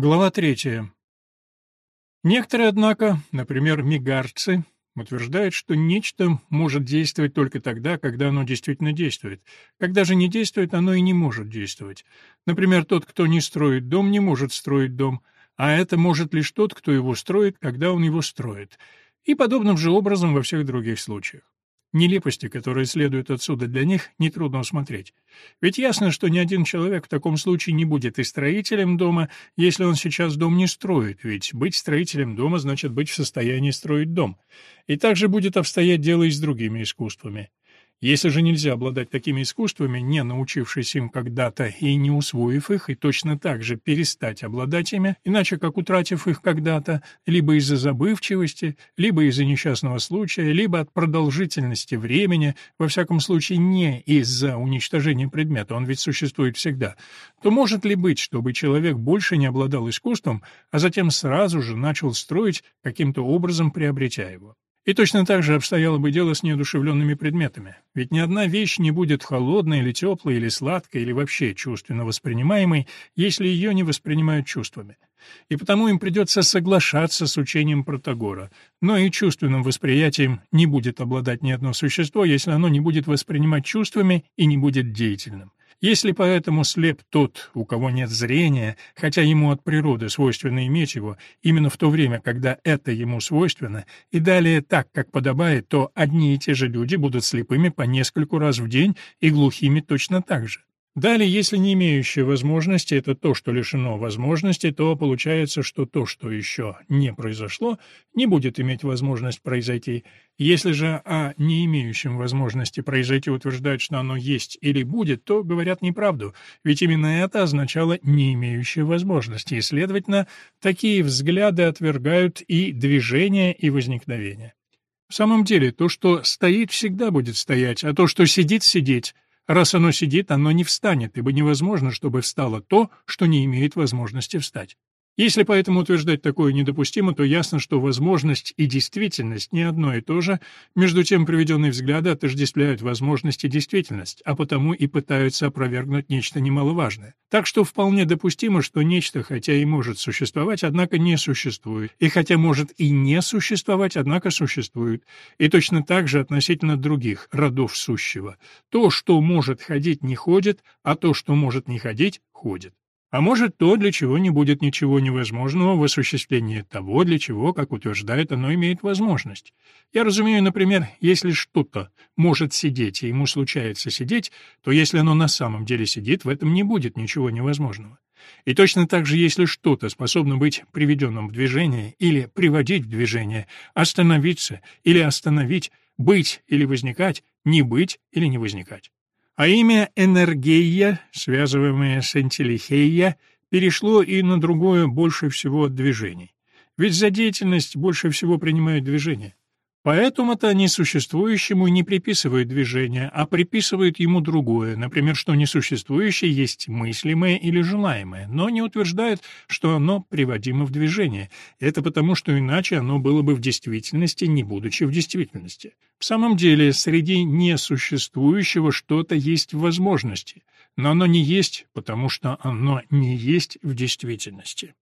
Глава третья. Некоторые, однако, например, мигарцы, утверждают, что нечто может действовать только тогда, когда оно действительно действует. Когда же не действует, оно и не может действовать. Например, тот, кто не строит дом, не может строить дом, а это может лишь тот, кто его строит, когда он его строит. И подобным же образом во всех других случаях. Нелепости, которые следуют отсюда для них, нетрудно усмотреть. Ведь ясно, что ни один человек в таком случае не будет и строителем дома, если он сейчас дом не строит, ведь быть строителем дома значит быть в состоянии строить дом. И также будет обстоять дело и с другими искусствами. Если же нельзя обладать такими искусствами, не научившись им когда-то и не усвоив их, и точно так же перестать обладать ими, иначе как утратив их когда-то, либо из-за забывчивости, либо из-за несчастного случая, либо от продолжительности времени, во всяком случае не из-за уничтожения предмета, он ведь существует всегда, то может ли быть, чтобы человек больше не обладал искусством, а затем сразу же начал строить, каким-то образом приобретя его? И точно так же обстояло бы дело с неодушевленными предметами. Ведь ни одна вещь не будет холодной или теплой, или сладкой, или вообще чувственно воспринимаемой, если ее не воспринимают чувствами. И потому им придется соглашаться с учением Протагора. Но и чувственным восприятием не будет обладать ни одно существо, если оно не будет воспринимать чувствами и не будет деятельным. Если поэтому слеп тот, у кого нет зрения, хотя ему от природы свойственно иметь его, именно в то время, когда это ему свойственно, и далее так, как подобает, то одни и те же люди будут слепыми по нескольку раз в день и глухими точно так же. Далее, если не имеющие возможности — это то, что лишено возможности, то получается, что то, что еще не произошло, не будет иметь возможность произойти. Если же о не имеющем возможности произойти утверждают, что оно есть или будет, то говорят неправду, ведь именно это означало не имеющее возможности, и, следовательно, такие взгляды отвергают и движение, и возникновение. В самом деле, то, что стоит, всегда будет стоять, а то, что сидит — сидеть — Раз оно сидит, оно не встанет, ибо невозможно, чтобы встало то, что не имеет возможности встать. Если поэтому утверждать такое недопустимо, то ясно, что возможность и действительность не одно и то же, между тем приведенные взгляды отождествляют возможность и действительность, а потому и пытаются опровергнуть нечто немаловажное. Так что вполне допустимо, что нечто, хотя и может существовать, однако не существует, и хотя может и не существовать, однако существует, и точно так же относительно других родов сущего. То, что может ходить, не ходит, а то, что может не ходить, ходит. А может, то, для чего не будет ничего невозможного в осуществлении того, для чего, как утверждает, оно имеет возможность. Я разумею, например, если что-то может сидеть, и ему случается сидеть, то если оно на самом деле сидит, в этом не будет ничего невозможного. И точно так же, если что-то способно быть приведенным в движение или приводить в движение, остановиться или остановить, быть или возникать, не быть или не возникать. А имя «энергия», связываемое с «энтелихея», перешло и на другое больше всего движений. Ведь за деятельность больше всего принимают движение. Поэтому-то несуществующему не приписывают движение, а приписывают ему другое, например, что несуществующее есть мыслимое или желаемое, но не утверждают, что оно приводимо в движение. Это потому, что иначе оно было бы в действительности, не будучи в действительности. В самом деле, среди несуществующего что-то есть в возможности, но оно не есть, потому что оно не есть в действительности.